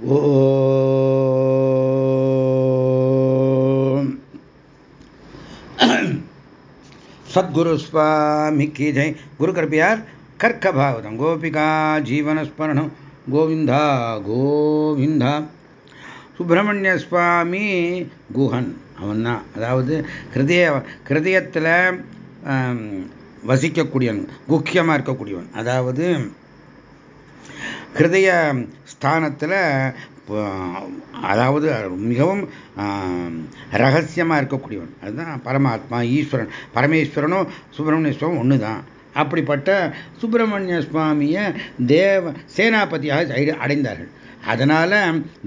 சத்குரு சுவாமி கி ஜெய். குரு கிருப்பையார் கர்க்க பாகவதம் கோபிகா ஜீவனஸ்மரணம். கோவிந்தா கோவிந்தா. சுப்பிரமணிய சுவாமி குஹன். அவன் தான் அதாவது கிருதய கிருதயத்தில் வசிக்கக்கூடியவன். குக்கியமாக இருக்கக்கூடியவன். அதாவது ஹிருதய ஸ்தானத்தில் அதாவது மிகவும் ரகசியமாக இருக்கக்கூடியவன். அதுதான் பரமாத்மா ஈஸ்வரன். பரமேஸ்வரனும் சுப்பிரமணிய சுவாமி ஒன்று தான் அப்படிப்பட்ட சுப்பிரமணிய சுவாமியை தேவ சேனாபதியாக அடைந்தார்கள். அதனால்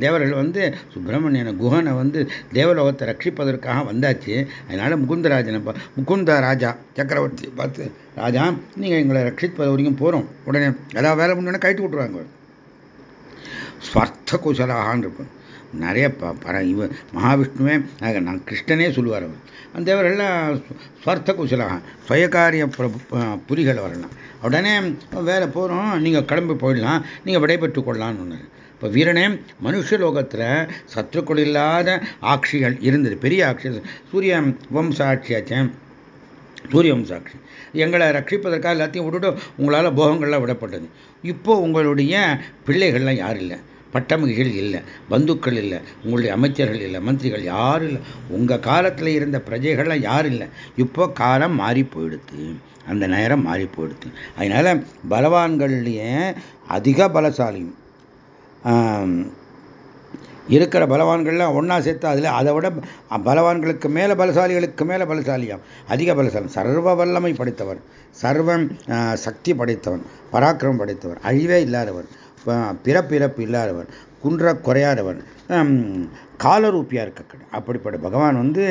தேவர்கள் வந்து சுப்பிரமணியன குஹனை வந்து தேவலோகத்தை ரட்சிப்பதற்காக வந்தாச்சு. அதனால் முகுந்தராஜனை முகுந்த ராஜா சக்கரவர்த்தி பார்த்து ராஜா நீங்கள் எங்களை ரட்சிப்பது வரைக்கும் போகிறோம் உடனே அதாவது வேலை முடிஞ்சோடனே கைட்டு விட்டுருவாங்க. ஸ்வார்த்த குசலாகான்னு இருக்கும் நிறைய ப பர இவ மகாவிஷ்ணுவே நான் கிருஷ்ணனே சொல்லுவார் அவர். அந்த தேவரெல்லாம் ஸ்வார்த்த குசலாக சுயகாரிய புலிகள் வரலாம் உடனே வேலை போகிறோம் நீங்கள் கிளம்பி போயிடலாம் நீங்கள் விடைபெற்று கொள்ளலான்னு ஒன்று இப்போ வீரனே மனுஷலோகத்தில் சத்துருக்கள் இல்லாத ஆட்சிகள் இருந்தது. பெரிய ஆட்சி சூரிய வம்சாட்சியாச்சேன் சூரிய வம்சாட்சி. எங்களை ரட்சிப்பதற்காக எல்லாத்தையும் விட்டுட்டு உங்களால் போகங்கள்லாம் விடப்பட்டது. இப்போ உங்களுடைய பிள்ளைகள்லாம் யாரும் இல்லை. பட்டமிகள் இல்லை பந்துக்கள் இல்லை உங்களுடைய அமைச்சர்கள் இல்லை மந்திரிகள் யாரும் இல்லை. உங்கள் காலத்தில் இருந்த பிரஜைகள்லாம் யாரும் இல்லை. இப்போ காலம் மாறி போயிடுது அந்த நேரம் மாறி போயிடுது அதனால் பலவான்கள்லேயே அதிக பலசாலியும் இருக்கிற பலவான்கள்லாம் ஒன்றா சேர்த்து அதில் அதை விட பலவான்களுக்கு மேலே பலசாலிகளுக்கு மேலே பலசாலியாம். அதிக பலசாலி சர்வ வல்லமை படைத்தவர் சர்வம் சக்தி படைத்தவன் பராக்கிரமம் படைத்தவர் அழிவே இல்லாதவர். பிறப்பிறப்பு இல்லாதவன் குன்ற குறையாதவன் காலரூப்பியாக இருக்க அப்படிப்பட்ட பகவான் வந்து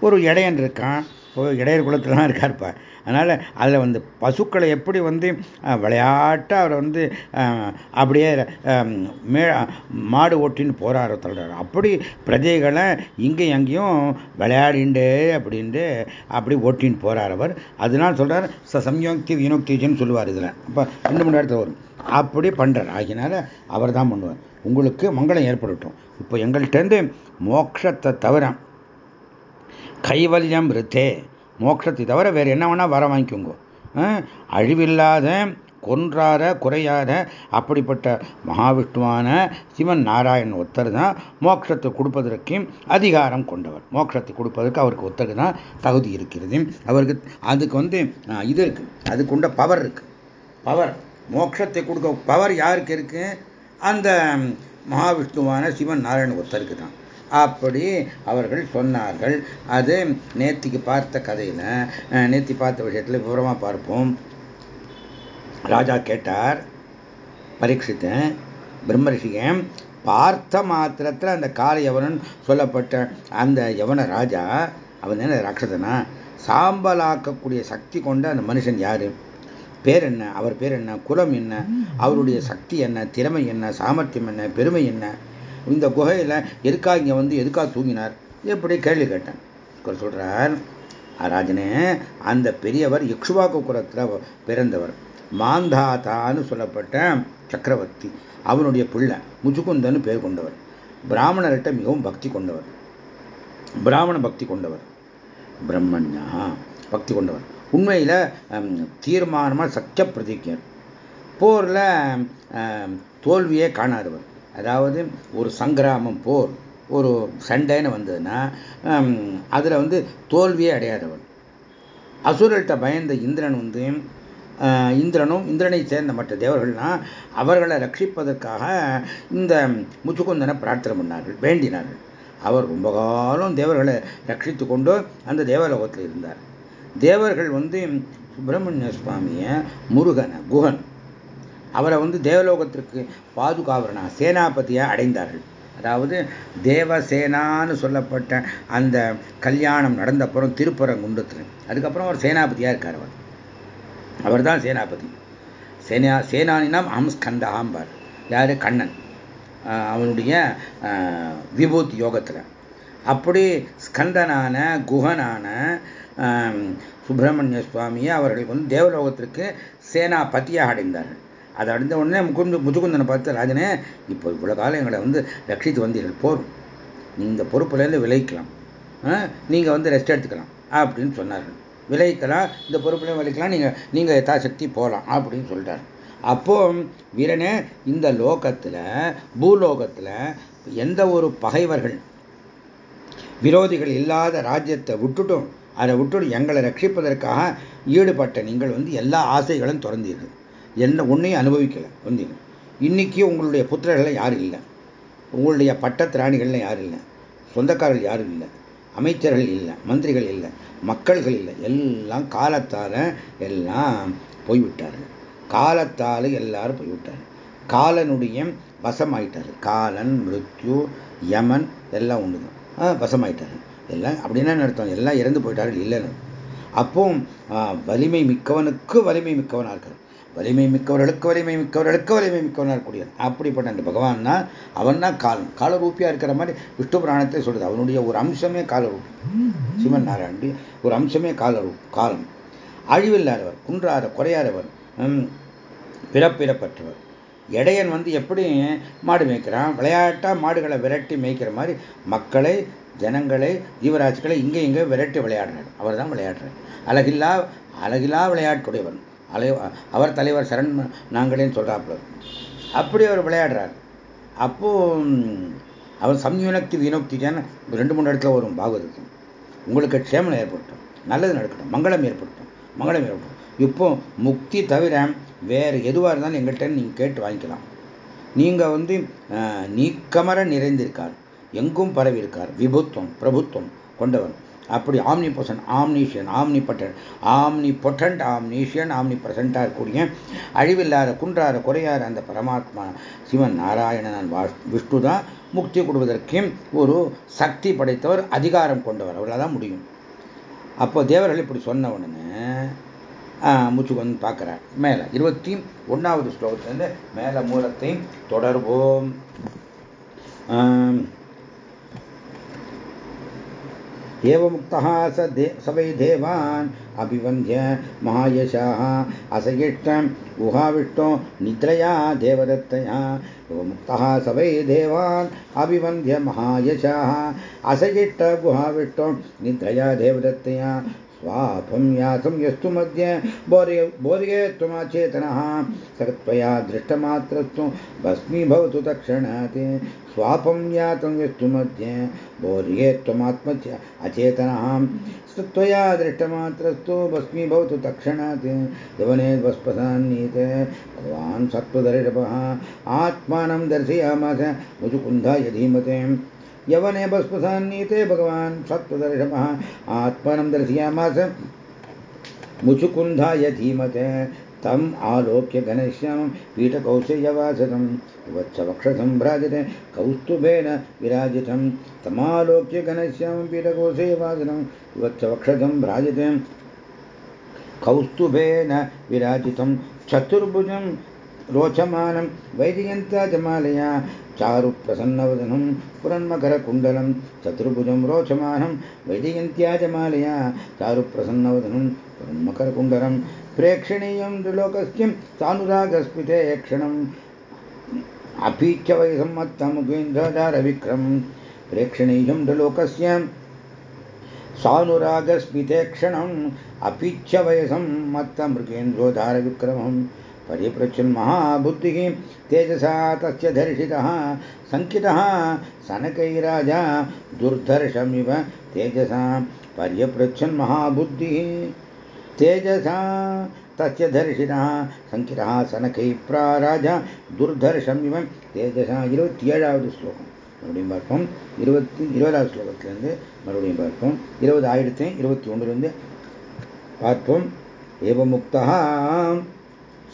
ஒரு இடையன் இருக்கான். இடையர் குலத்தில் தான் இருக்கார்ப்பா. அதனால் அதில் வந்து பசுக்களை எப்படி வந்து விளையாட்டாக அவர் வந்து அப்படியே மே மாடு ஓட்டின்னு போராட தள்ளுறாரு. அப்படி பிரஜைகளை இங்கே எங்கேயும் விளையாடிண்டு அப்படின்ட்டு அப்படி ஓட்டின்னு போகிறார் அவர். அதனால் சொல்கிறார் ச சம்யோக்தி வினோக்திஜின்னு சொல்லுவார் இதில். அப்போ ரெண்டு மணி நேரத்தில் வரும். அப்படி பண்ணுறார் ஆகினால அவர் தான் பண்ணுவார். உங்களுக்கு மங்களம் ஏற்படட்டும். இப்போ எங்கள்கிட்டருந்து மோட்சத்தை தவிர கைவல்யம் ரித்தே மோட்சத்தை தவிர வேறு என்ன வேணால் வர வாங்கிக்கோங்க. அழிவில்லாத கொன்றார குறையாத அப்படிப்பட்ட மகாவிஷ்ணுவான சிவன் நாராயண் ஒத்தர் தான் மோட்சத்தை கொடுப்பதற்கு அதிகாரம் கொண்டவர். மோட்சத்தை கொடுப்பதற்கு அவருக்கு ஒத்தருக்கு தான் தகுதி இருக்கிறது. அவருக்கு அதுக்கு வந்து இது இருக்கு. அதுக்கு உண்ட பவர் இருக்கு. பவர் மோட்சத்தை கொடுக்க பவர் யாருக்கு இருக்கு? அந்த மகாவிஷ்ணுவான சிவன் நாராயண் ஒத்தருக்கு தான். அப்படி அவர்கள் சொன்னார்கள். அது நேத்திக்கு பார்த்த கதையில் நேத்தி பார்த்த விஷயத்தில் விவரமாக பார்ப்போம். ராஜா கேட்டார் பரீட்சித்த பிரம்மரிஷிகன் பார்த்த மாத்திரத்தில் அந்த கால யவனன் சொல்லப்பட்ட அந்த யவன ராஜா அவன் என்ன ராட்சதனா சாம்பலாக்கக்கூடிய சக்தி கொண்ட அந்த மனுஷன் யாரு? பேர் என்ன? அவர் பேர் என்ன? குலம் என்ன? அவருடைய சக்தி என்ன? திறமை என்ன? சாமர்த்தியம் என்ன? பெருமை என்ன? இந்த குகையில் எதுக்கா இங்கே வந்து எதுக்கா தூங்கினார்? எப்படி கேள்வி கேட்டேன். சொல்கிறார் ராஜனே அந்த பெரியவர் இக்ஷுவாக்கு குலத்தில் பிறந்தவர். மாந்தாதான்னு சொல்லப்பட்ட சக்கரவர்த்தி. அவனுடைய பிள்ளை முச்சுக்குந்தன்னு பேர் கொண்டவர். பிராமணர்கிட்ட மிகவும் பக்தி கொண்டவர். பிராமண பக்தி கொண்டவர். பிரம்மண்யா பக்தி கொண்டவர். உண்மையில் தீர்மானமாக சத்திய பிரதிஜர் போரில் தோல்வியே காணாதவர். அதாவது ஒரு சங்கிராமம் போர் ஒரு சண்டைன்னு வந்ததுன்னா அதில் வந்து தோல்வியே அடையாதவன். அசுரல்கிட்ட பயந்த இந்திரன் வந்து இந்திரனும் இந்திரனை சேர்ந்த மற்ற தேவர்கள்னா அவர்களை ரட்சிப்பதற்காக இந்த முச்சுக்குந்தனை பிரார்த்தனை பண்ணார்கள் வேண்டினார்கள். அவர் ரொம்ப காலம் தேவர்களை ரட்சித்து கொண்டு அந்த தேவலோகத்தில் இருந்தார் தேவர்கள் வந்து சுப்பிரமணிய சுவாமியை முருகனை குகன். அவரை வந்து தேவலோகத்திற்கு பாதுகாவரனா சேனாபதியாக அடைந்தார்கள். அதாவது தேவசேனான்னு சொல்லப்பட்ட அந்த கல்யாணம் நடந்தப்புறம் திருப்பரங்குன்றத்தில். அதுக்கப்புறம் அவர் சேனாபதியாக இருக்கார் அவர். அவர் தான் சேனாபதி. சேனா சேனானினாம் அம்ஸ்கந்தாம்பார் யார்? கண்ணன். அவனுடைய விபூத் யோகத்தில். அப்படி ஸ்கந்தனான குகனான சுப்பிரமணிய சுவாமியை அவர்கள் வந்து தேவலோகத்திற்கு சேனாபதியாக அடைந்தார்கள். அதை அடைந்த உடனே முகுந்து முதுகுந்தனை பார்த்து ராஜனே இப்போ இவ்வளோ காலம் எங்களை வந்து ரட்சித்து வந்தீர்கள் போரும் நீங்கள் இந்த பொறுப்புலேருந்து விளைவிக்கலாம் நீங்கள் வந்து ரெஸ்ட் எடுத்துக்கலாம். அப்படின்னு சொன்னார்கள். விளைவிக்கலாம் இந்த பொறுப்புலையும் விளைக்கலாம் நீங்கள் நீங்கள் யதாசக்தி போகலாம் அப்படின்னு சொல்கிறார் அப்போ வீரனே இந்த லோகத்தில் பூலோகத்தில் எந்த ஒரு பகைவர்கள் விரோதிகள் இல்லாத ராஜ்யத்தை விட்டுட்டும் அதை விட்டுட்டு எங்களை ரட்சிப்பதற்காக ஈடுபட்ட நீங்கள் வந்து எல்லா ஆசைகளும் திறந்தீர்கள். என்ன ஒன்றையும் அனுபவிக்கலை வந்தீங்க. இன்றைக்கி உங்களுடைய புத்திரர்கள் யாரும் இல்லை? உங்களுடைய பட்டத்திராணிகள்லாம் யாரும் இல்லை? சொந்தக்காரர்கள் யாரும் இல்லை? அமைச்சர்கள் இல்லை மந்திரிகள் இல்லை மக்கள்கள் இல்லை. எல்லாம் காலத்தால் எல்லாம் போய்விட்டார்கள். காலத்தால் எல்லாரும் போய்விட்டார்கள். காலனுடைய வசமாயிட்டார்கள். காலன் மிருத்யு யமன் எல்லாம் ஒன்று தான் வசமாயிட்டார் எல்லாம் அப்படின்னா நடத்தம் எல்லாம் இறந்து போயிட்டார்கள் இல்லைன்னு. அப்போ வலிமை மிக்கவனுக்கு வலிமை மிக்கவனாக இருக்கார் வலிமை மிக்கவர்களுக்கு வலிமை மிக்கவர்களுக்கு வலிமை மிக்கவனாக இருக்கக்கூடியது அப்படிப்பட்ட அந்த பகவான் தான் அவன் தான் காலன் காலரூப்பியாக இருக்கிற மாதிரி விஷ்ணு புராணத்தை சொல்றது. அவனுடைய ஒரு அம்சமே காலரூபி. சிவன் நாராயணி ஒரு அம்சமே காலரூ காலம். அழிவில்லாதவர் குன்றாத குறையாதவர் பிறப்பிறப்பற்றவர். இடையன் வந்து எப்படி மாடு மேய்க்கிறான்? விளையாட்டா மாடுகளை விரட்டி மேய்க்கிற மாதிரி மக்களை ஜனங்களை ஜீவராசிகளை இங்கே இங்கே விரட்டி விளையாடுறாரு. அவர் தான் விளையாடுறார். அழகில்லா அழகில்லா விளையாட்டுடையவன். அவர் தலைவர் சரண் நாங்களேன்னு சொல்கிறாப்புல அப்படி அவர் விளையாடுறார். அப்போ அவர் சம்யுனக்தி வினோக்திக்கான ரெண்டு மூணு இடத்துல வரும் பாகவதற்கு உங்களுக்கு க்ஷேமம் ஏற்பட்டோம் நல்லது நடக்கட்டும் மங்களம் ஏற்பட்டோம் மங்களம் ஏற்பட்டும் இப்போ முக்தி தவிர வேறு எதுவாக இருந்தாலும் எங்கள்கிட்ட நீங்கள் கேட்டு வாங்கிக்கலாம். நீங்கள் வந்து நீக்கமர நிறைந்திருக்கார். எங்கும் பரவி இருக்கார் விபுத்துவம் பிரபுத்துவம் கொண்டவர். அப்படி omnipotent omniscient omnipotent omnipotent omniscient omni பிரசண்டாக இருக்கக்கூடிய அழிவில்லாத குன்றார குறையாத அந்த பரமாத்மா சிவன் நாராயணன் விஷ்ணு தான் முக்தி கொடுவதற்கு ஒரு சக்தி படைத்தவர் அதிகாரம் கொண்டவர். அவர்களால் தான் முடியும். அப்போ தேவர்கள் இப்படி சொன்ன உடனே மூச்சுக்கு வந்து பார்க்குறார். மேலே இருபத்தி ஒன்றாவது ஸ்லோகத்திலேருந்து மேலே மூலத்தையும் தொடர்வோம். एवमुक्तः स दे स वै देवान् अभिवन्द्य महायशाः असयिष्टम् गुहाविष्टो निद्रया देवदत्तया। एवमुक्तः स वै देवान् अभिवन्द्य महायशाः असयिष्ट गुहाविष्टो निद्रया देवदत्तया। स्वापं यासं यस्तु मध्ये बोधये बोधये त्वमचेतनः। सत्त्वया दृष्टमात्रस्तु भस्मीभवतु तक्षणात् स्वापं यातं यस्तु मध्ये बोधये त्वमात्म अचेतनः। सत्त्वया दृष्टमात्रस्तु भस्मीभवतु तक्षणात् यवने वस्पसान्नीते भगवान् सत्त्वदर्शपः। आत्मानं दर्शयामास मुजुकुन्धाय धीमते। यवने भस्मसान्नीते भगवान् सत्त्वदर्शमः आत्मानं दर्शयामास। मुचुकुन्धाय धीमते। तम् आलोक्य घनश्यामं पीठकौशेयवासतं वत्सवक्षसं भ्राजते। कौस्तुभेन विराजितं। तमालोक्य घनश्यामं वत्सवक्षसं भ्राजते। कौस्तुभेन विराजितं। चतुर्भुजं रोचमानं। वैजयन्ताजमालया। चारुप्रसन्नवदनं पुरन्मकरकुण्डलं चतुर्भुजं रोचमानं वैजयन्त्याजमालया चारुप्रसन्नवदनं पुरन्मकरकुण्डलं प्रेक्षणीयं त्रिलोकस्य सानुरागस्मिते क्षणम् अपीच्य वै सम्मत्तमुगेन्द्रदारविक्रमं प्रेक्षणीयं त्रिलोकस्य सानुरागस्मिते क्षणम् अपीच्य वयसं मत्तमृगेन्द्रोदारविक्रमम् परिपृच्छन् महाबुद्धिः तेजसा तस्य दर्शितः सङ्कितः सनकैराजा दुर्धर्षमिव तेजसा पर्यपृच्छन् महाबुद्धिः तेजसा तस्य दर्शितः सङ्कितः सनकै प्राराजा துர்தர்ஷம் இவன் தேஜசா இருபத்தி ஏழாவது ஸ்லோகம் மறுபடியும் பார்ப்போம் இருபத்தி இருபதாவது ஸ்லோகத்திலேருந்து மறுபடியும் பார்ப்போம் இருபது ஆயிரத்தி இருபத்தி ஒன்றுலேருந்து பார்ப்போம் ஏவமுக்தா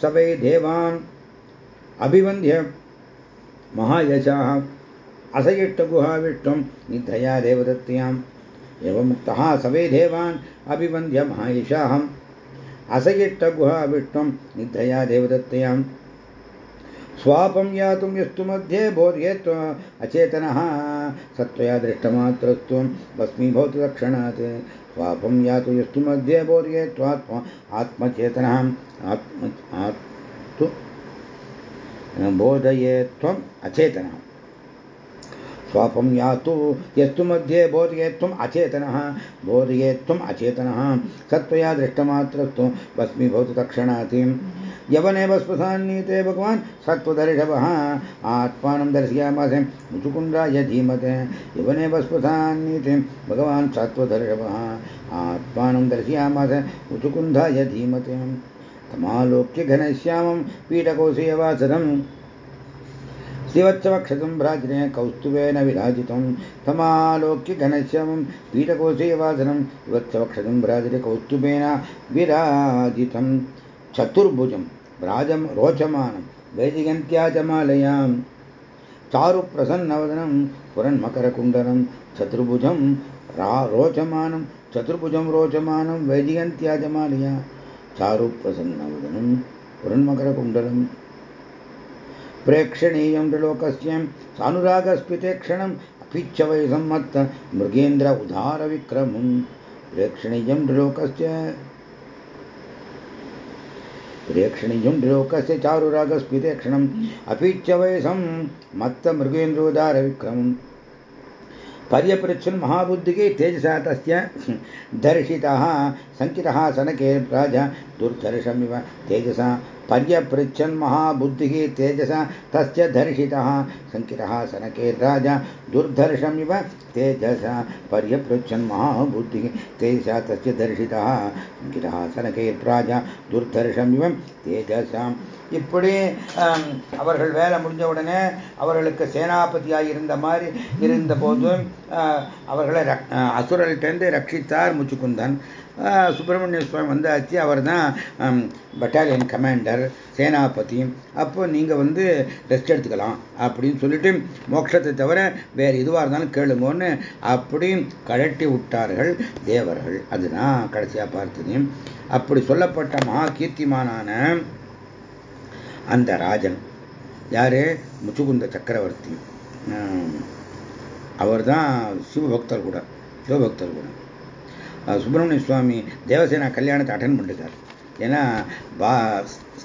स वै देवान् अभिवन्द्य महायशाः असयिष्टगुहाविष्टं निद्रया देवदत्त्याम्। एवमुक्तः स वै देवान् अभिवन्द्य महायशाः असयिष्टगुहाविष्टं निद्रया देवदत्तयाम्। स्वापं यातुं यस्तु मध्ये बोधये अचेतनः। सत्त्वया दृष्टमात्रस्तु भस्मीभवतु लक्षणात् पापम यातु युष्टिमध्ये बोर्ये त्वात् आत्मचेतनः आत्म आत्म बोधये त्वम् स्वापं यातु यस्तु मध्ये बोधयेत्वम् अचेतनः बोधयेत्वम् अचेतनः। सत्त्वया दृष्टमात्रस्तु भस्मीभवतु तक्षणाति यवने भस्मसान्नीते भगवान् सत्त्वदर्शवः। आत्मानं दर्शयामासे मुचुकुण्डाय धीमते। यवने भस्मसान्नीते भगवान् सत्त्वदर्शवः। आत्मानं दर्शयामासे मुचुकुन्धाय धीमते। तमालोक्य घनश्यामं पीठकोशयवासरम् श्रीवत्सवक्षतं भ्राजने कौस्तुभेन विराजितं तमालोक्य घनश्यामं पीठकोशेवासनं विवत्सवक्षतं भ्राजने कौस्तुभेन विराजितं चतुर्भुजं राजं रोचमानं वैदिगन्त्याजमालयां चारुप्रसन्नवदनं पुरन्मकरकुण्डलं चतुर्भुजं रा रोचमानं चतुर्भुजं रोचमानं वैदिगन्त्याजमालया चारुप्रसन्नवदनं पुरन्मकरकुण्डलम् प्रेक्षणीयं त्रिलोकस्य सानुरागस्फिते क्षणम् अपि च वै सम्मत्त मृगेन्द्र उदारविक्रमम् प्रेक्षणीयं त्रिलोकस्य प्रेक्षणीयं त्रिलोकस्य चारुरागस्फिते क्षणम् अपि च वै सम्मत्त मृगेन्द्रोदारविक्रमम् पर्यपृच्छन् महाबुद्धिके तेजसा तस्य दर्शितः सङ्कितः सनके राजा दुर्धर्षमिव तेजसा पर्यपृच्छन् महाबुद्धिः तेजसा तस्य दर्शितः सङ्कितः सनके राजा दुर्धर्षमिव तेजसा पर्यपृच्छन् महाबुद्धिः तेजसा तस्य दर्शितः सङ्कितः சனகே ராஜா துர்தர்ஷமிவ தேஜசாம் இப்படி அவர்கள் வேலை முடிஞ்ச உடனே அவர்களுக்கு சேனாபதியாக இருந்த மாதிரி இருந்த போதும் அவர்களை அசுரல்கிட்டேருந்து ரட்சித்தார் முச்சுக்குந்தன் சுப்பிரமணிய சுவாமி வந்தாச்சு. அவர் தான் பட்டாலியன் கமாண்டர் சேனாபதி அப்போ நீங்கள் வந்து ரெஸ்ட் எடுத்துக்கலாம் அப்படின்னு சொல்லிட்டு மோட்சத்தை தவிர வேறு எதுவாக இருந்தாலும் கேளுங்கன்னு அப்படி கழட்டி விட்டார்கள் தேவர்கள். அதுதான் கடைசியாக பார்த்தது அப்படி சொல்லப்பட்ட மகா கீர்த்திமானான அந்த ராஜன். யாரு? முச்சுகுந்த சக்கரவர்த்தி. அவர் தான் சிவபக்தர் கூட சிவபக்தர் கூட. சுப்பிரமணிய சுவாமி தேவசேனா கல்யாணத்தை அட்டன் பண்ணிருக்கார் ஏன்னா பா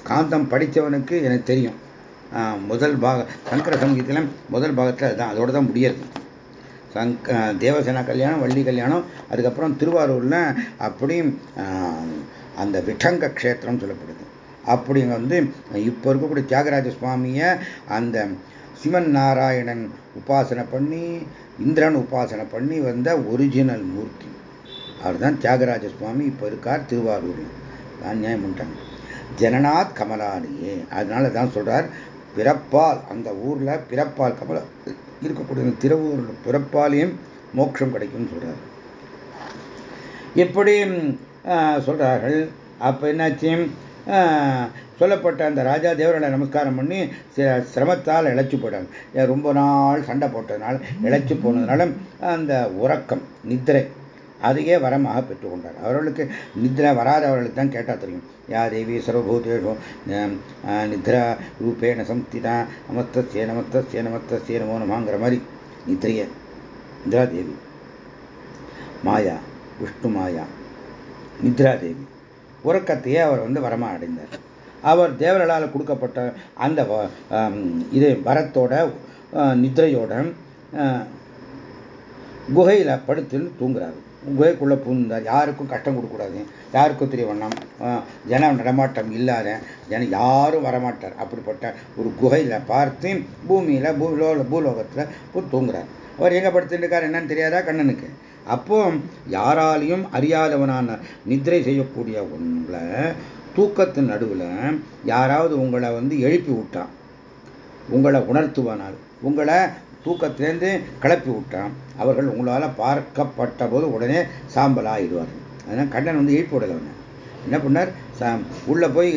காந்தம் படித்தவனுக்கு எனக்கு தெரியும். முதல் பாக சங்கர சங்கீதத்தில் முதல் பாகத்தில் அதுதான் அதோடு தான் முடியாது. சங்க தேவசேனா கல்யாணம் வள்ளி கல்யாணம் அதுக்கப்புறம் திருவாரூரில் அப்படியும் அந்த விட்டங்க க்ஷேத்திரம் சொல்லப்படுது. அப்படிங்க வந்து இப்போ இருக்கக்கூடிய தியாகராஜ சுவாமியை அந்த சிவன் நாராயணன் உபாசனை பண்ணி இந்திரன் உபாசனை பண்ணி வந்த ஒரிஜினல் மூர்த்தி. அவர் தான் தியாகராஜ சுவாமி இப்போ இருக்கார் திருவாரூரில் தான் நியாயம் பண்ணிட்டாங்க. ஜனநாத் கமலானியே. அதனால தான் சொல்கிறார் பிறப்பால் அந்த ஊர்ல பிறப்பால் கமல இருக்கக்கூடிய திருவூர் பிறப்பாலையும் மோட்சம் கிடைக்கும்னு சொல்றாரு. எப்படி சொல்றார்கள்? அப்போ என்னாச்சு? சொல்லப்பட்ட அந்த ராஜா தேவர்களை நமஸ்காரம் பண்ணி சிரமத்தால் இழைச்சி போயிட்டாங்க. ரொம்ப நாள் சண்டை போட்டதுனால இழைச்சி போனதுனால அந்த உறக்கம் நித்திரை அதையே வரமாக பெற்றுக்கொண்டார். அவர்களுக்கு நித்ரா வராதவர்களுக்கு தான் கேட்டால் தெரியும். யா தேவி சர்வபூதேஷோ நித்ரா ரூபேண சம்திதா நமஸ்தே நமஸ்தே நமஸ்தே நமோ நமாங்கிற மாதிரி நித்ரைய நித்ரா தேவி. மாயா விஷ்ணு மாயா நித்ரா தேவி. உறக்கத்தையே அவர் வந்து வரமாக அடைந்தார். அவர் தேவர்களால் கொடுக்கப்பட்ட அந்த இது வரத்தோட நித்ரையோட குகையில் படுத்துன்னு தூங்குறாரு. குகைக்குள்ளே பூந்தார் யாருக்கும் கஷ்டம் கொடுக்கக்கூடாது. யாருக்கும் தெரிய வேண்டாம். ஜன நடமாட்டம் இல்லாத ஜன யாரும் வரமாட்டார். அப்படிப்பட்ட ஒரு குகையில் பார்த்து பூமியில் பூலோ பூலோகத்தில் தூங்குறார். அவர் எங்கே படுத்துட்டுருக்கார் என்னன்னு தெரியாதா கண்ணனுக்கு? அப்போ யாராலையும் அறியாதவனான நிதிரை செய்யக்கூடிய உங்களை தூக்கத்தின் நடுவில் யாராவது உங்களை வந்து எழுப்பி விட்டான். உங்களை உணர்த்துவானால் உங்களை தூக்கத்திலேருந்து கிளப்பி விட்டான். அவர்கள் உங்களால் பார்க்கப்பட்ட போது உடனே சாம்பல் ஆயிடுவார்கள் அதனால் கண்ணன் வந்து எழுப்பி விடலை என்ன பண்ணார்? உள்ளே போய்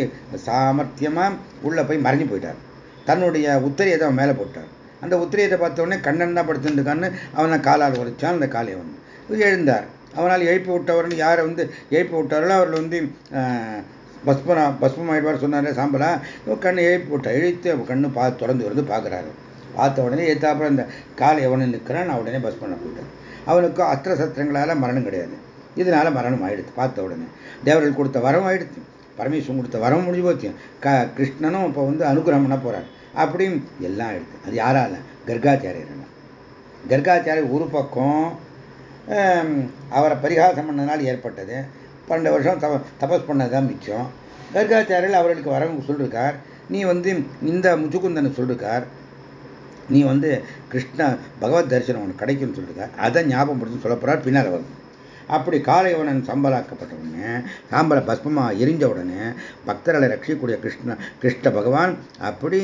சாமர்த்தியமாக உள்ளே போய் மறைஞ்சு போயிட்டார். தன்னுடைய உத்தரியத்தை அவன் மேலே போட்டார். அந்த உத்திரியத்தை பார்த்தவொடனே கண்ணன் தான் படுத்துருக்கான்னு அவனை காலால் உரைச்சான் அந்த காலை அவன். எழுந்தார். அவனால் எழுப்பி விட்டவர்னு யாரை வந்து எழுப்பி விட்டாரோ அவர்கள் வந்து பஸ்மனா பஸ்மம் ஆயிடுவார் சொன்னார் சாம்பலா. கண்ணை எழுப்பி விட்டார் எழுத்து கண்ணு பா தொடர்ந்து வந்து பார்க்குறாரு. பார்த்த உடனே ஏத்தாப்புல இந்த காலை எவனு நிற்கிறான் நான் உடனே பஸ் பண்ண போயிட்டேன். அவனுக்கு அஸ்திர சத்திரங்களால் மரணம் கிடையாது. இதனால மரணம் ஆயிடுச்சு பார்த்த உடனே. தேவர்கள் கொடுத்த வரம் ஆயிடுச்சு பரமேஸ்வரன் கொடுத்த வரம் முடிஞ்சு போச்சு. க கிருஷ்ணனும் இப்போ வந்து அனுகிரகம் பண்ண போகிறார் அப்படியும் எல்லாம் ஆயிடுது. அது யாரால? கர்காச்சாரியர் கர்காச்சாரியர் ஒரு பக்கம் அவரை பரிகாசம் பண்ணதுனால ஏற்பட்டது. பன்னெண்டு வருஷம் தப தபஸ் பண்ணதுதான் மிச்சம். கர்காச்சாரியர் அவர்களுக்கு வரவங்க சொல்லிருக்கார். நீ வந்து இந்த முச்சுக்குந்தன் சொல்லிருக்கார். நீ வந்து கிருஷ்ண பகவத் தரிசனம் உனக்கு கிடைக்கும்னு சொல்லிட்டு அதை ஞாபகப்படுத்தி சொல்ல போறார் பின்னால் வரும் அப்படி காலையவனன் சம்பளாக்கப்பட்ட உடனே சாம்பல பஸ்மமா எரிஞ்ச உடனே பக்தர்களை ரட்சிக்கக்கூடிய கிருஷ்ண கிருஷ்ண பகவான் அப்படி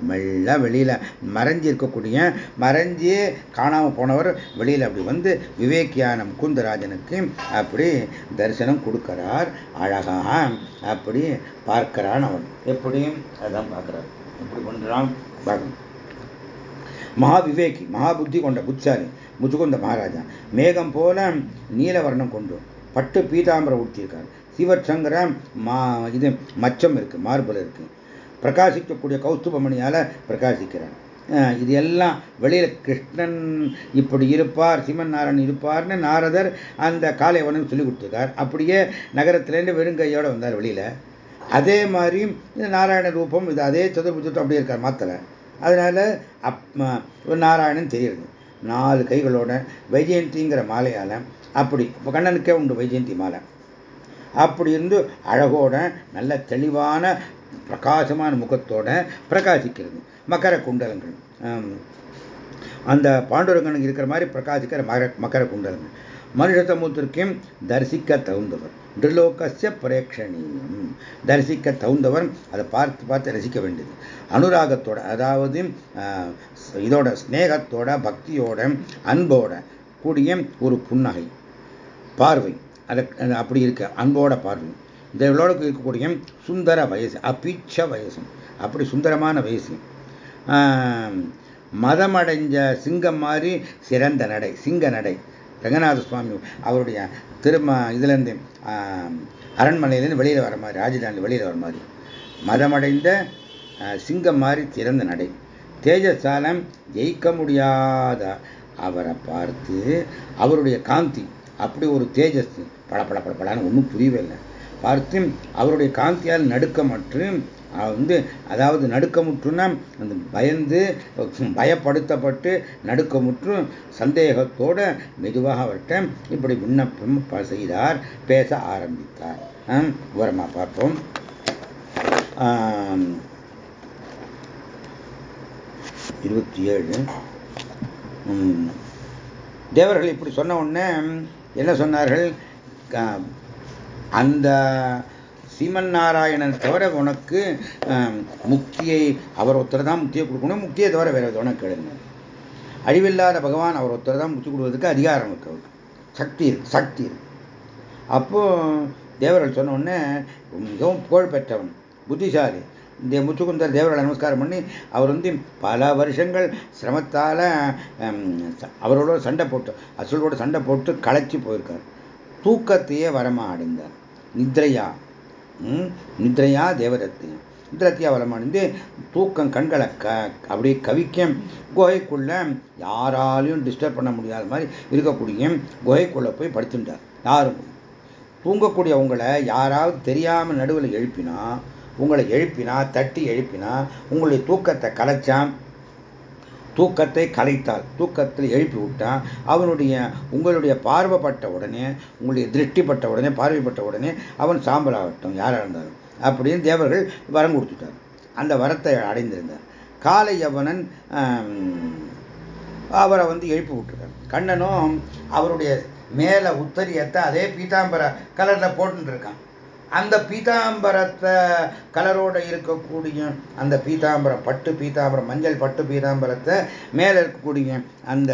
மெல்ல வெளியில மறைஞ்சி இருக்கக்கூடிய மறைஞ்சி காணாமல் போனவர் வெளியில அப்படி வந்து விவேக்கியான முகுந்தராஜனுக்கு அப்படி தரிசனம் கொடுக்கிறார். அழகாக அப்படி பார்க்கிறான் அவன். எப்படி? அதான் பார்க்கிறார். எப்படி பண்றான் பார்க்கணும். மகாவிவேகி மகாபுத்தி கொண்ட புத்தாரி முச்சுகுந்த மகாராஜா. மேகம் போல நீலவர்ணம் கொண்டு பட்டு பீதாம்பரம் ஊற்றியிருக்கார் சிவச்சங்கர மா இது மச்சம் இருக்கு மார்பல் இருக்கு. பிரகாசிக்கக்கூடிய கௌஸ்துபமணியால பிரகாசிக்கிறார். இது எல்லாம் வெளியில கிருஷ்ணன் இப்படி இருப்பார் சிவன் நாராயணன் இருப்பார்னு நாரதர் அந்த காலைவனுக்கு சொல்லி கொடுத்துருக்கார். அப்படியே நகரத்திலேருந்து வெறுங்கையோடு வந்தார் வெளியில. அதே மாதிரி நாராயண ரூபம் இது அதே சதுர்புத்தம் அப்படியே இருக்கார் மாத்தலை அதனால அப் நாராயணன் தெரியுது. நாலு கைகளோட வைஜெயந்திங்கிற மாலையால அப்படி இப்போ கண்ணனுக்கே உண்டு வைஜெயந்தி மாலை. அப்படி இருந்து அழகோட நல்ல தெளிவான பிரகாசமான முகத்தோட பிரகாசிக்கிறது. மக்கர குண்டலங்கள். அந்த பாண்டுரங்கனுக்கு இருக்கிற மாதிரி பிரகாசிக்கிற மகர மகர குண்டலங்கள். மனுஷசமுத்திரக்கையும் தரிசிக்க தகுந்தவர். திருலோகசிய பிரேட்சணீயம் தரிசிக்க தகுந்தவர் அதை பார்த்து பார்த்து ரசிக்க வேண்டியது. அனுராகத்தோட அதாவது இதோட ஸ்னேகத்தோட பக்தியோட அன்போட கூடிய ஒரு புன்னகை பார்வை. அதை அப்படி இருக்க அன்போட பார்வை. இதோட இருக்கக்கூடிய சுந்தர வயசு அப்பிச்ச வயசு. அப்படி சுந்தரமான வயசு. மதமடைஞ்ச சிங்கம் மாதிரி சிறந்த நடை சிங்க நடை. ரங்கநாத சுவாமி அவருடைய திரும்ப இதுலேருந்து அரண்மனையிலேருந்து வெளியில் வர மாதிரி ராஜதானி வெளியில் வர மாதிரி. மதமடைந்த சிங்கம் மாதிரி திறந்த நடை. தேஜசாலம் ஜெயிக்க முடியாத அவரை பார்த்து அவருடைய காந்தி அப்படி ஒரு தேஜஸ் பட பட படப்படான்னு ஒன்றும் புரியவே இல்லை. பார்த்து அவருடைய காந்தியால் நடுக்கமற்று வந்து அதாவது நடுக்கமுற்றுன்னா அந்த பயந்து பயப்படுத்தப்பட்டு நடுக்கமுற்று சந்தேகத்தோட மெதுவாக அவர்கிட்ட இப்படி விண்ணப்பம் செய்தார் பேச ஆரம்பித்தார். விவரமா பார்ப்போம். இருபத்தி ஏழு. தேவர்கள் இப்படி சொன்ன உடனே என்ன சொன்னார்கள்? அந்த சீமன் நாராயணன் தவிர உனக்கு முக்தியை அவர் ஒருத்தர் தான் முக்தியை கொடுக்கணும் முக்தியை தவிர வேற உனக்கு கேளுங்க அழிவில்லாத பகவான் அவர் ஒருத்தர் தான் முக்தி கொடுவதற்கு அதிகாரம் இருக்கு அவருக்கு. சக்தி இருக்கு சக்தி இருக்கு. அப்போ தேவர்கள் சொன்ன உடனே மிகவும் புகழ் பெற்றவன் புத்திசாலி. இந்த முத்துக்குந்தர் தேவர்களை நமஸ்காரம் பண்ணி அவர் வந்து பல வருஷங்கள் சிரமத்தால் அவரோட சண்டை போட்டு அசுலோட சண்டை போட்டு களைச்சி போயிருக்கார். தூக்கத்தையே வரமா அடைந்தார் நித்ரையா நித்ரையா தேவதத்து நித்ரத்தியா வரமானது தூக்கம் கண்களை க அப்படியே கவிக்க குகைக்குள்ள யாராலையும் டிஸ்டர்ப் பண்ண முடியாத மாதிரி இருக்கக்கூடிய குகைக்குள்ள போய் படுத்துட்டார். யாரும் தூங்கக்கூடிய உங்களை யாராவது தெரியாமல் நடுவில் எழுப்பினா உங்களை எழுப்பினா தட்டி எழுப்பினா உங்களுடைய தூக்கத்தை கலைச்சான் தூக்கத்தை கலைத்தால் தூக்கத்தில் எழுப்பி விட்டால் அவனுடைய உங்களுடைய பார்வைப்பட்ட உடனே உங்களுடைய திருஷ்டிப்பட்ட உடனே பார்வைப்பட்ட உடனே அவன் சாம்பல் ஆகட்டும் யாராக இருந்தாலும் அப்படின்னு தேவர்கள் வரம் கொடுத்துட்டார். அந்த வரத்தை அடைந்திருந்தார். காலை யவனன் அவரை வந்து எழுப்பி விட்டுருக்கார் கண்ணனும் அவருடைய மேல உத்தரியத்தை அதே பீதாம்பர கலரில் போட்டுருக்கான் அந்த பீதாம்பரத்தை கலரோடு இருக்கக்கூடிய அந்த பீதாம்பரம் பட்டு பீதாம்பரம் மஞ்சள் பட்டு பீதாம்பரத்தை மேலே இருக்கக்கூடிய அந்த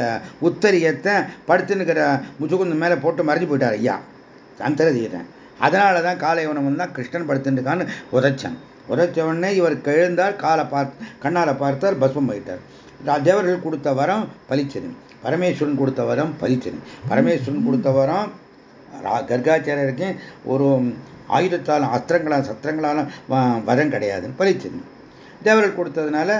உத்தரியத்தை படுத்துன்னுக்கிற முச்சுக்குந்து மேலே போட்டு மறைஞ்சு போயிட்டார் ஐயா. அந்தரதீரன் அதனால தான் காலை உணவு தான் கிருஷ்ணன் படுத்துட்டுக்கான்னு உதச்சன். உதச்ச உடனே இவருக்கு எழுந்தார் காலை பார்த்து கண்ணால் பார்த்தார் பஸ்வம் போயிட்டார் தேவர்கள் கொடுத்த வரம் பலிச்சது. பரமேஸ்வரன் கொடுத்த வரம் பலிச்சது. பரமேஸ்வரன் கொடுத்த வரம் கர்காச்சாரியருக்கு ஒரு ஆயுதத்தாலும் அஸ்திரங்களால் சத்திரங்களாலும் வரம் கிடையாதுன்னு பலிச்சது தேவர்கள் கொடுத்ததுனால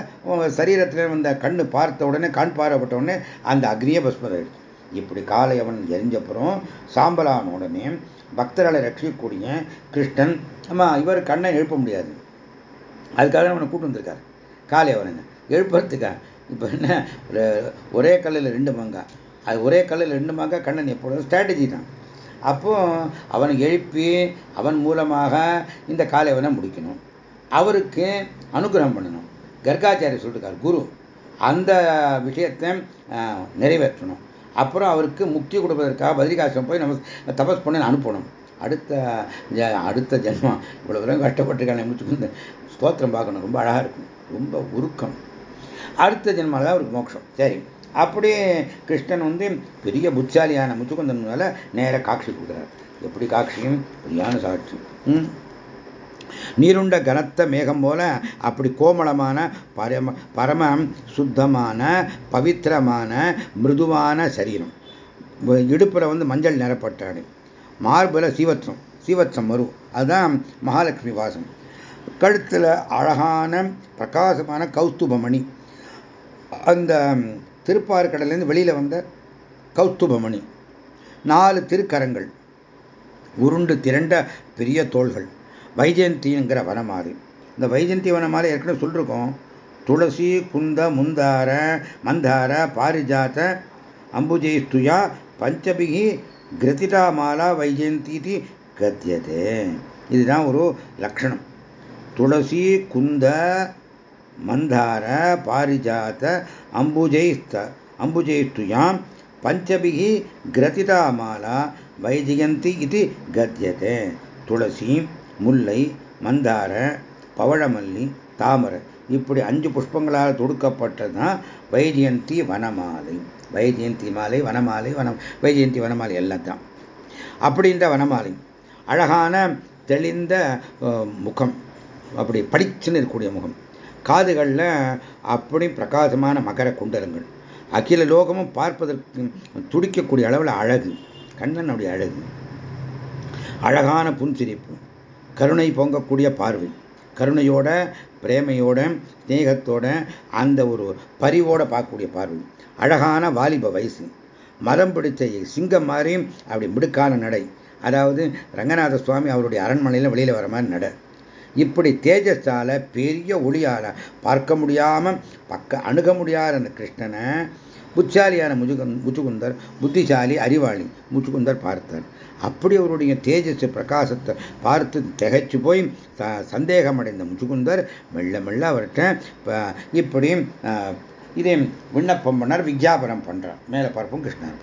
சரீரத்தில் வந்த கண்ணு பார்த்த உடனே கண் பார்வைப்பட்ட உடனே அந்த அக்னியை பஸ்மதாயிடுச்சு இப்படி காலை அவன் எரிஞ்சப்புறம் சாம்பலான உடனே பக்தர்களை ரட்சிக்கக்கூடிய கிருஷ்ணன் ஆமா இவர் கண்ணை எழுப்ப முடியாது. அதுக்காக அவனை கூட்டு வந்திருக்காரு. காலை அவனுங்க எழுப்புறதுக்கா? இப்போ என்ன? ஒரே கல்லில் ரெண்டு மங்கா. அது ஒரே கல்லில் ரெண்டு மங்கா கண்ணன் எப்பொழுதும் ஸ்ட்ராட்டஜி தான். அப்போ அவனை எழுப்பி அவன் மூலமாக இந்த காலைவனை முடிக்கணும். அவருக்கு அனுகிரகம் பண்ணணும். கர்காச்சாரிய சொல்லிருக்கார் குரு அந்த விஷயத்தை நிறைவேற்றணும். அப்புறம் அவருக்கு முக்தி கொடுப்பதற்காக பதிரிகாசம் போய் நம்ம தபஸ் பண்ணி அனுப்பணும். அடுத்த அடுத்த ஜென்மம். இவ்வளோ தூரம் கஷ்டப்பட்டுருக்காங்க முடிச்சு ஸ்தோத்திரம் பார்க்கணும். ரொம்ப அழகாக இருக்கும். ரொம்ப உருக்கம். அடுத்த ஜென்மாவில் தான் அவருக்கு மோட்சம். சரி. அப்படியே கிருஷ்ணன் வந்து பெரிய புத்தாலியான முச்சுக்குந்தன் மேல நேர காட்சி கொடுக்குறார். எப்படி காட்சியும் பொய்யான சாட்சி. நீருண்ட கனத்த மேகம் போல அப்படி கோமளமான பரம பரம சுத்தமான பவித்திரமான மிருதுவான சரீரம். இடுப்புல வந்து மஞ்சள் நிறப்பட்டாடு. மார்புல சீவத்ரம். சீவத்ரம் வரும் அதுதான் மகாலட்சுமி வாசம். கழுத்தில் அழகான பிரகாசமான கௌஸ்துபமணி. அந்த திருப்பாறுக்கடலேருந்து வெளியில் வந்த கௌத்துபமணி. நாலு திருக்கரங்கள் உருண்டு திரண்ட பெரிய தோள்கள். வைஜெயந்திங்கிற வனமாறு. இந்த வைஜெயந்தி வனமாலை ஏற்கனவே சொல்லிருக்கோம். துளசி குந்த முந்தார மந்தார பாரிஜாத அம்புஜெய்ஸ்துயா பஞ்சபிகி கிரதிடா மாலா வைஜெயந்தி கத்தியதே. இதுதான் ஒரு லட்சணம். துளசி குந்த மந்தார பாரிஜாத்த அம்புஜைஸ்த அம்புஜைஸ்துயாம் பஞ்சபிகி கிரதிதா மாலா வைஜயந்தி இது கத்தியதே துளசி முல்லை மந்தார பவழமல்லி தாமரை இப்படி அஞ்சு புஷ்பங்களால் தொடுக்கப்பட்டதுதான் வைஜயந்தி வனமாலை. வைஜயந்தி மாலை வனமாலை வனம் வைஜயந்தி வனமாலை எல்லாம் தான் அப்படின்ற வனமாலை அழகான தெளிந்த முகம். அப்படி படிச்சுன்னு இருக்கக்கூடிய முகம். காதுகளில் அப்படி பிரகாசமான மகர குண்டலங்கள். அகில லோகமும் பார்ப்பதற்கு துடிக்கக்கூடிய அளவில் அழகு கண்ணனுடைய அழகு. அழகான புன்சிரிப்பு கருணை பொங்கக்கூடிய பார்வை. கருணையோட பிரேமையோட ஸ்நேகத்தோட அந்த ஒரு பரிவோட பார்க்கக்கூடிய பார்வை. அழகான வாலிப வயசு. மரம் பிடித்த சிங்கம் மாதிரி அப்படி மிடுக்கான நடை. அதாவது ரங்கநாத சுவாமி அவருடைய அரண்மனையில் வெளியில் வர மாதிரி நடை. இப்படி தேஜஸால பெரிய ஒளியால பார்க்க முடியாம பக்க அணுக முடியாத அந்த கிருஷ்ணனை புத்தாலியான முஜுகன் முச்சுகுந்தர் புத்திசாலி அறிவாளி முச்சுகுந்தர் பார்த்தார். அப்படி அவருடைய தேஜஸ் பிரகாசத்தை பார்த்து திகைச்சு போய் சந்தேகம் அடைந்த முச்சுகுந்தர் மெல்ல மெல்ல அவர்கிட்ட இப்படி இதே விண்ணப்பம் பண்ணார் விஜாபனம் பண்றார். மேல பார்ப்போம் கிருஷ்ணர்